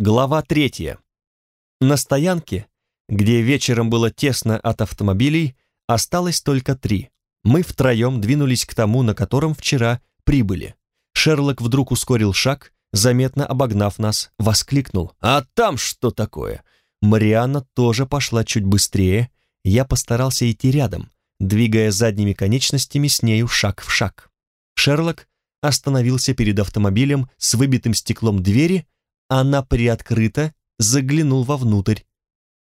Глава третья. На стоянке, где вечером было тесно от автомобилей, осталось только три. Мы втроем двинулись к тому, на котором вчера прибыли. Шерлок вдруг ускорил шаг, заметно обогнав нас, воскликнул. «А там что такое?» Марианна тоже пошла чуть быстрее. Я постарался идти рядом, двигая задними конечностями с нею шаг в шаг. Шерлок остановился перед автомобилем с выбитым стеклом двери, она приоткрыта, заглянул вовнутрь.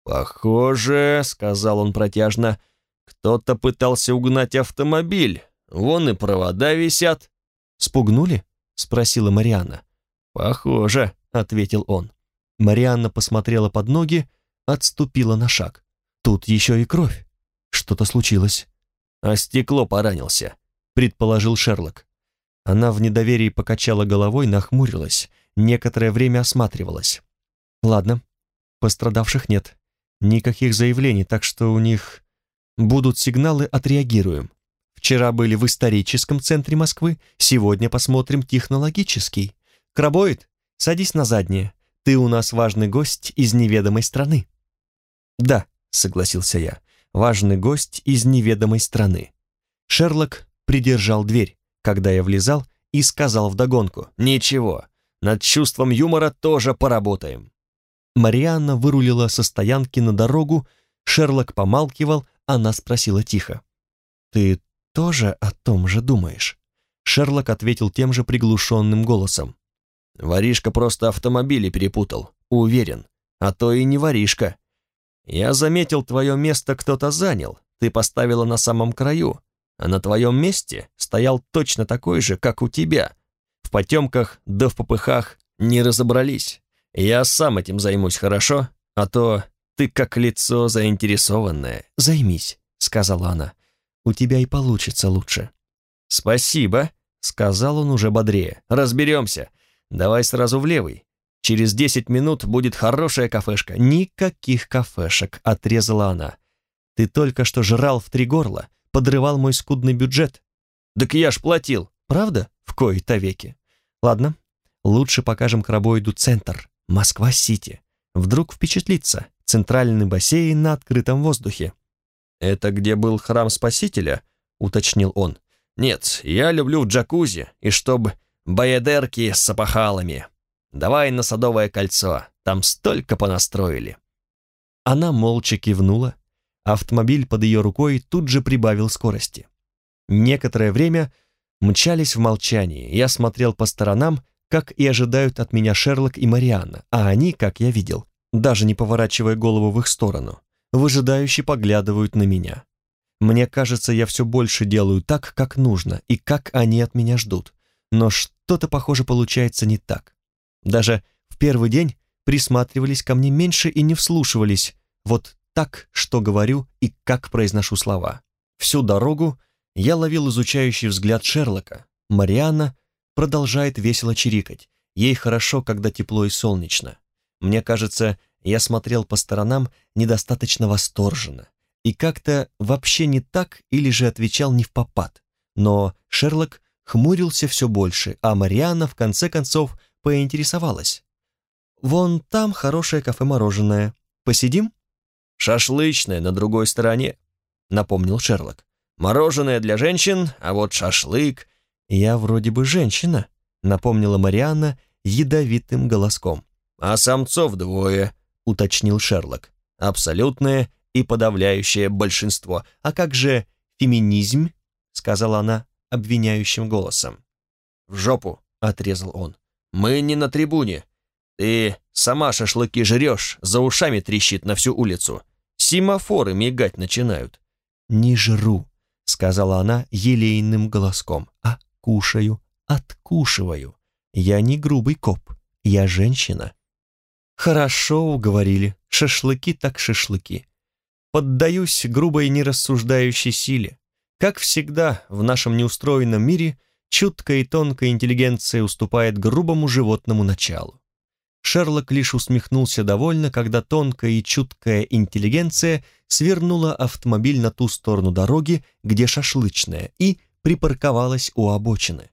«Похоже, — сказал он протяжно, — кто-то пытался угнать автомобиль. Вон и провода висят». «Спугнули?» — спросила Марианна. «Похоже», — ответил он. Марианна посмотрела под ноги, отступила на шаг. Тут еще и кровь. Что-то случилось. «А стекло поранился», — предположил Шерлок. Она в недоверии покачала головой, нахмурилась, некоторое время осматривалась. «Ладно, пострадавших нет. Никаких заявлений, так что у них будут сигналы, отреагируем. Вчера были в историческом центре Москвы, сегодня посмотрим технологический. Крабоид, садись на заднее. Ты у нас важный гость из неведомой страны». «Да», — согласился я, — «важный гость из неведомой страны». Шерлок придержал дверь когда я влезал, и сказал вдогонку «Ничего, над чувством юмора тоже поработаем». Марианна вырулила со стоянки на дорогу, Шерлок помалкивал, она спросила тихо. «Ты тоже о том же думаешь?» Шерлок ответил тем же приглушенным голосом. «Воришка просто автомобили перепутал, уверен, а то и не воришка. Я заметил, твое место кто-то занял, ты поставила на самом краю, а на твоем месте стоял точно такой же, как у тебя. В потемках да в попыхах не разобрались. Я сам этим займусь, хорошо? А то ты как лицо заинтересованное. Займись, сказала она. У тебя и получится лучше. Спасибо, сказал он уже бодрее. Разберемся. Давай сразу в левый. Через десять минут будет хорошая кафешка. Никаких кафешек, отрезала она. Ты только что жрал в три горла, подрывал мой скудный бюджет. Так я ж платил. Правда? В кои-то веки. Ладно, лучше покажем крабоиду центр. Москва-Сити. Вдруг впечатлится. Центральный бассейн на открытом воздухе. «Это где был храм Спасителя?» — уточнил он. «Нет, я люблю в джакузи, и чтоб баядерки с опахалами. Давай на Садовое кольцо, там столько понастроили». Она молча кивнула, Автомобиль под ее рукой тут же прибавил скорости. Некоторое время мчались в молчании. Я смотрел по сторонам, как и ожидают от меня Шерлок и Марианна, а они, как я видел, даже не поворачивая голову в их сторону, выжидающе поглядывают на меня. Мне кажется, я все больше делаю так, как нужно, и как они от меня ждут. Но что-то, похоже, получается не так. Даже в первый день присматривались ко мне меньше и не вслушивались. Вот так, что говорю и как произношу слова. Всю дорогу я ловил изучающий взгляд Шерлока. Марианна продолжает весело чирикать. Ей хорошо, когда тепло и солнечно. Мне кажется, я смотрел по сторонам недостаточно восторженно и как-то вообще не так или же отвечал не в попад. Но Шерлок хмурился все больше, а Марианна в конце концов поинтересовалась. «Вон там хорошее кафе-мороженое. Посидим?» «Шашлычная на другой стороне», — напомнил Шерлок. «Мороженое для женщин, а вот шашлык...» «Я вроде бы женщина», — напомнила Марианна ядовитым голоском. «А самцов двое», — уточнил Шерлок. «Абсолютное и подавляющее большинство. А как же феминизм?» — сказала она обвиняющим голосом. «В жопу», — отрезал он. «Мы не на трибуне. Ты сама шашлыки жрешь, за ушами трещит на всю улицу. Семафоры мигать начинают. «Не жру», — сказала она елейным голоском, «а кушаю, откушиваю. Я не грубый коп, я женщина». «Хорошо уговорили, шашлыки так шашлыки. Поддаюсь грубой нерассуждающей силе. Как всегда в нашем неустроенном мире чуткая и тонкая интеллигенция уступает грубому животному началу. Шерлок лишь усмехнулся довольно, когда тонкая и чуткая интеллигенция свернула автомобиль на ту сторону дороги, где шашлычная, и припарковалась у обочины.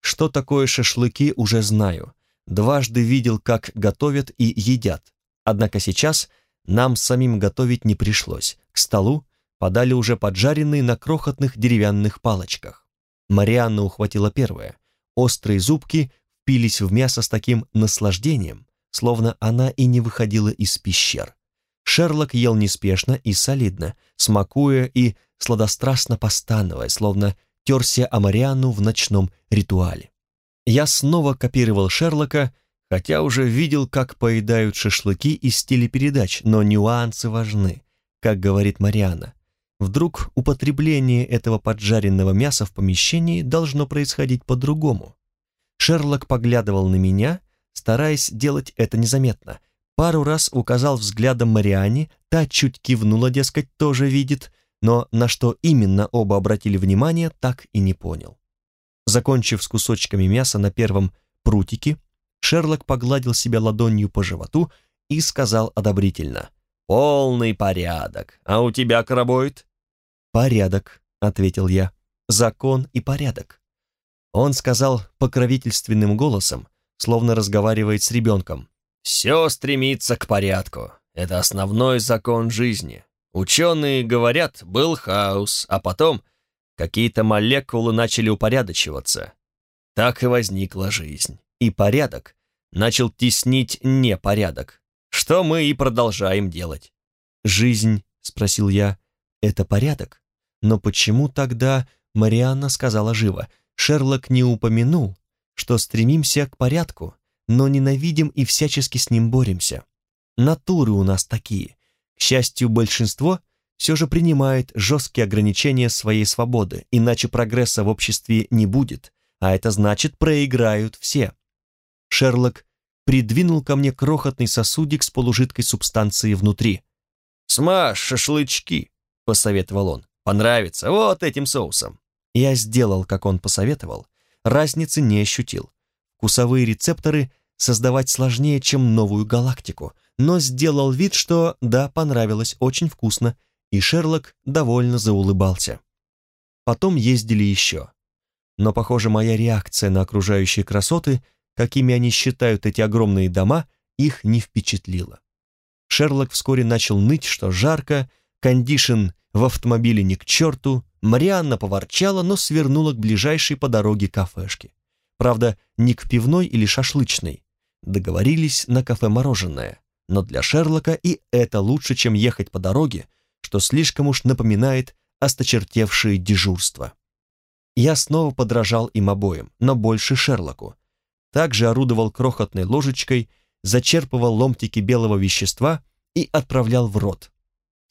Что такое шашлыки, уже знаю. дважды видел, как готовят и едят. Однако сейчас нам самим готовить не пришлось. К столу подали уже поджаренные на крохотных деревянных палочках. Марианна ухватила первое. Острые зубки впились в мясо с таким наслаждением, словно она и не выходила из пещер. Шерлок ел неспешно и солидно, смакуя и сладострастно постановая, словно терся о Марианну в ночном ритуале. Я снова копировал Шерлока, хотя уже видел, как поедают шашлыки из телепередач, но нюансы важны, как говорит Марианна. Вдруг употребление этого поджаренного мяса в помещении должно происходить по-другому. Шерлок поглядывал на меня, стараясь делать это незаметно. Пару раз указал взглядом Мариане, та чуть кивнула, дескать, тоже видит, но на что именно оба обратили внимание, так и не понял. Закончив с кусочками мяса на первом прутике, Шерлок погладил себя ладонью по животу и сказал одобрительно. «Полный порядок. А у тебя, Карабойд?» «Порядок», — ответил я. «Закон и порядок». Он сказал покровительственным голосом, словно разговаривает с ребенком. «Все стремится к порядку. Это основной закон жизни. Ученые говорят, был хаос, а потом какие-то молекулы начали упорядочиваться. Так и возникла жизнь. И порядок начал теснить непорядок, что мы и продолжаем делать. «Жизнь», — спросил я, — «это порядок? Но почему тогда, Марианна сказала живо, Шерлок не упомянул, что стремимся к порядку, но ненавидим и всячески с ним боремся? Натуры у нас такие, к счастью, большинство все же принимает жесткие ограничения своей свободы, иначе прогресса в обществе не будет, а это значит проиграют все. Шерлок придвинул ко мне крохотный сосудик с полужидкой субстанцией внутри. «Смажь шашлычки», — посоветовал он. «Понравится, вот этим соусом». Я сделал, как он посоветовал, разницы не ощутил. Вкусовые рецепторы создавать сложнее, чем новую галактику, но сделал вид, что да, понравилось, очень вкусно, и Шерлок довольно заулыбался. Потом ездили еще. Но, похоже, моя реакция на окружающие красоты, какими они считают эти огромные дома, их не впечатлила. Шерлок вскоре начал ныть, что жарко, кондишн в автомобиле не к черту, Марианна поворчала, но свернула к ближайшей по дороге кафешке. Правда, не к пивной или шашлычной. Договорились на кафе-мороженое но для Шерлока и это лучше, чем ехать по дороге, что слишком уж напоминает осточертевшее дежурство. Я снова подражал им обоим, но больше Шерлоку. Также орудовал крохотной ложечкой, зачерпывал ломтики белого вещества и отправлял в рот.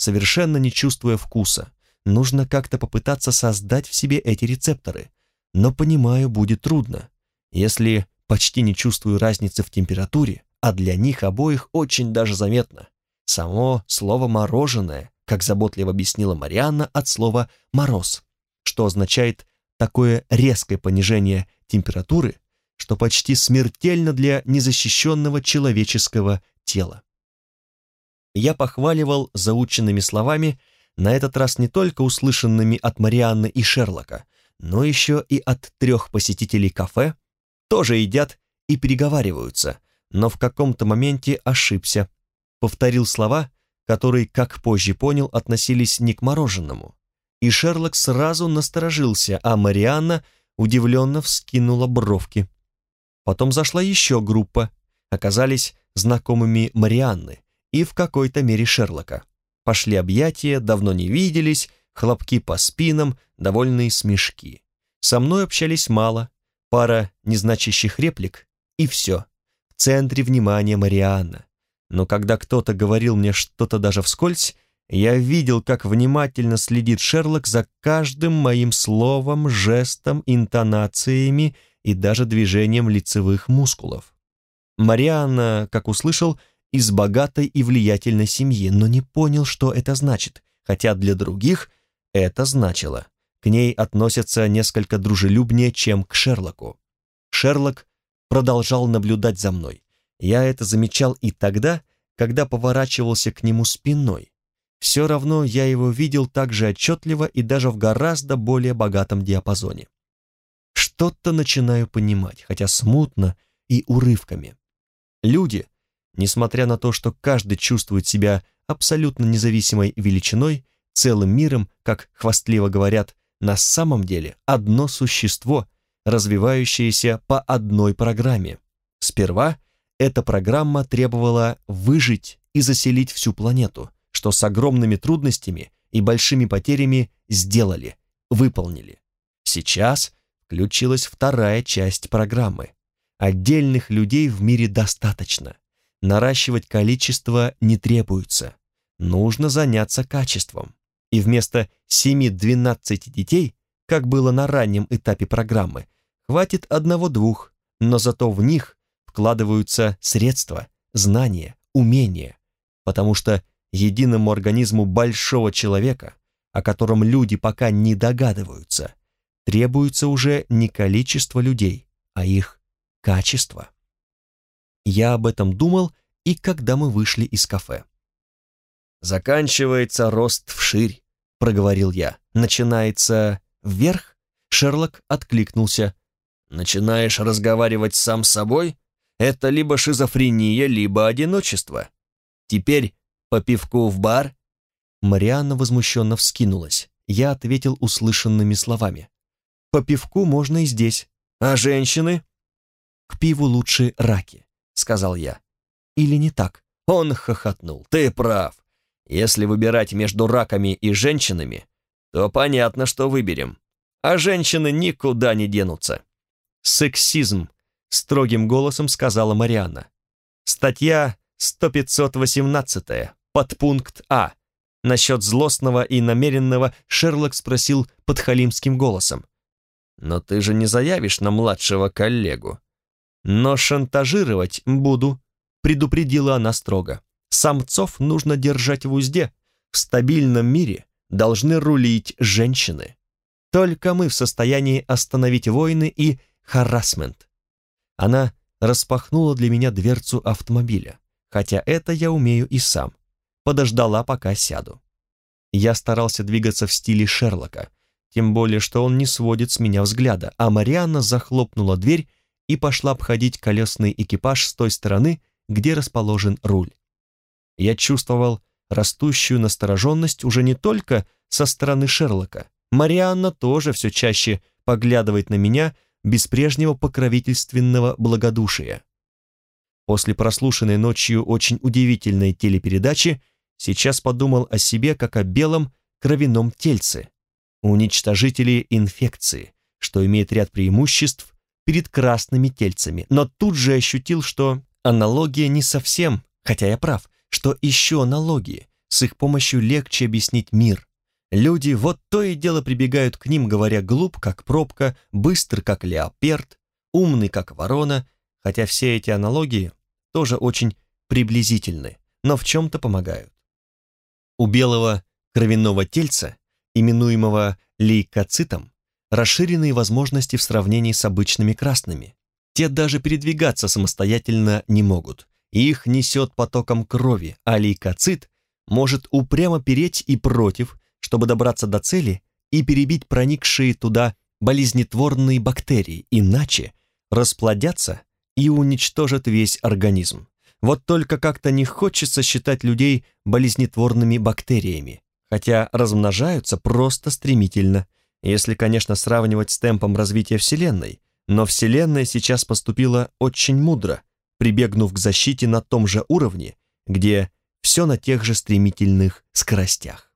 Совершенно не чувствуя вкуса, нужно как-то попытаться создать в себе эти рецепторы, но, понимаю, будет трудно. Если почти не чувствую разницы в температуре, а для них обоих очень даже заметно. Само слово «мороженое», как заботливо объяснила Марианна, от слова «мороз», что означает такое резкое понижение температуры, что почти смертельно для незащищенного человеческого тела. Я похваливал заученными словами, на этот раз не только услышанными от Марианны и Шерлока, но еще и от трех посетителей кафе, тоже едят и переговариваются, но в каком-то моменте ошибся. Повторил слова, которые, как позже понял, относились не к мороженому. И Шерлок сразу насторожился, а Марианна удивленно вскинула бровки. Потом зашла еще группа, оказались знакомыми Марианны и в какой-то мере Шерлока. Пошли объятия, давно не виделись, хлопки по спинам, довольные смешки. Со мной общались мало, пара незначащих реплик, и все центре внимания Марианна. Но когда кто-то говорил мне что-то даже вскользь, я видел, как внимательно следит Шерлок за каждым моим словом, жестом, интонациями и даже движением лицевых мускулов. Марианна, как услышал, из богатой и влиятельной семьи, но не понял, что это значит, хотя для других это значило. К ней относятся несколько дружелюбнее, чем к Шерлоку. Шерлок продолжал наблюдать за мной. Я это замечал и тогда, когда поворачивался к нему спиной. Все равно я его видел так же отчетливо и даже в гораздо более богатом диапазоне. Что-то начинаю понимать, хотя смутно и урывками. Люди, несмотря на то, что каждый чувствует себя абсолютно независимой величиной, целым миром, как хвастливо говорят, на самом деле одно существо, развивающееся по одной программе. Сперва эта программа требовала выжить и заселить всю планету, что с огромными трудностями и большими потерями сделали, выполнили. Сейчас включилась вторая часть программы. Отдельных людей в мире достаточно. Наращивать количество не требуется. Нужно заняться качеством. И вместо 7-12 детей, как было на раннем этапе программы, хватит одного-двух, но зато в них вкладываются средства, знания, умения, потому что единому организму большого человека, о котором люди пока не догадываются, требуется уже не количество людей, а их качество. Я об этом думал и когда мы вышли из кафе. «Заканчивается рост вширь», — проговорил я. «Начинается вверх?» Шерлок откликнулся. «Начинаешь разговаривать сам с собой? Это либо шизофрения, либо одиночество. Теперь по пивку в бар?» Марианна возмущенно вскинулась. Я ответил услышанными словами. «По пивку можно и здесь. А женщины?» «К пиву лучше раки», — сказал я. «Или не так?» Он хохотнул. «Ты прав. Если выбирать между раками и женщинами, то понятно, что выберем. А женщины никуда не денутся». «Сексизм», — строгим голосом сказала Марианна. «Статья 100-518, подпункт А. Насчет злостного и намеренного Шерлок спросил подхалимским голосом. «Но ты же не заявишь на младшего коллегу?» «Но шантажировать буду», — предупредила она строго. «Самцов нужно держать в узде. В стабильном мире должны рулить женщины. Только мы в состоянии остановить войны и харасмент». Она распахнула для меня дверцу автомобиля, хотя это я умею и сам подождала, пока сяду. Я старался двигаться в стиле Шерлока, тем более, что он не сводит с меня взгляда, а Марианна захлопнула дверь и пошла обходить колесный экипаж с той стороны, где расположен руль. Я чувствовал растущую настороженность уже не только со стороны Шерлока. Марианна тоже все чаще поглядывает на меня без прежнего покровительственного благодушия. После прослушанной ночью очень удивительной телепередачи сейчас подумал о себе как о белом кровяном тельце, уничтожителе инфекции, что имеет ряд преимуществ перед красными тельцами, но тут же ощутил, что аналогия не совсем, хотя я прав, что еще аналогии, с их помощью легче объяснить мир. Люди вот то и дело прибегают к ним, говоря глуп, как пробка, быстр, как леоперд, умный, как ворона, хотя все эти аналогии тоже очень приблизительны, но в чем-то помогают. У белого кровяного тельца, именуемого лейкоцитом, расширенные возможности в сравнении с обычными красными. Те даже передвигаться самостоятельно не могут. Их несет потоком крови, а лейкоцит может упрямо переть и против, чтобы добраться до цели и перебить проникшие туда болезнетворные бактерии, иначе расплодятся и уничтожат весь организм. Вот только как-то не хочется считать людей болезнетворными бактериями, хотя размножаются просто стремительно, если, конечно, сравнивать с темпом развития Вселенной. Но Вселенная сейчас поступила очень мудро, прибегнув к защите на том же уровне, где все на тех же стремительных скоростях.